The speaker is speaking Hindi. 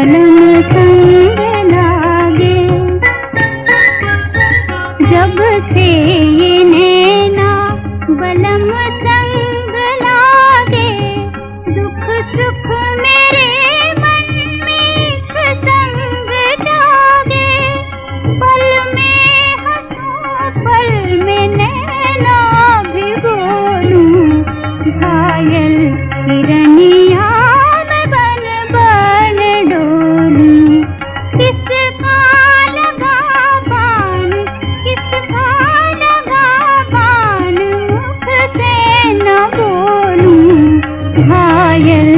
कलम संग கயல்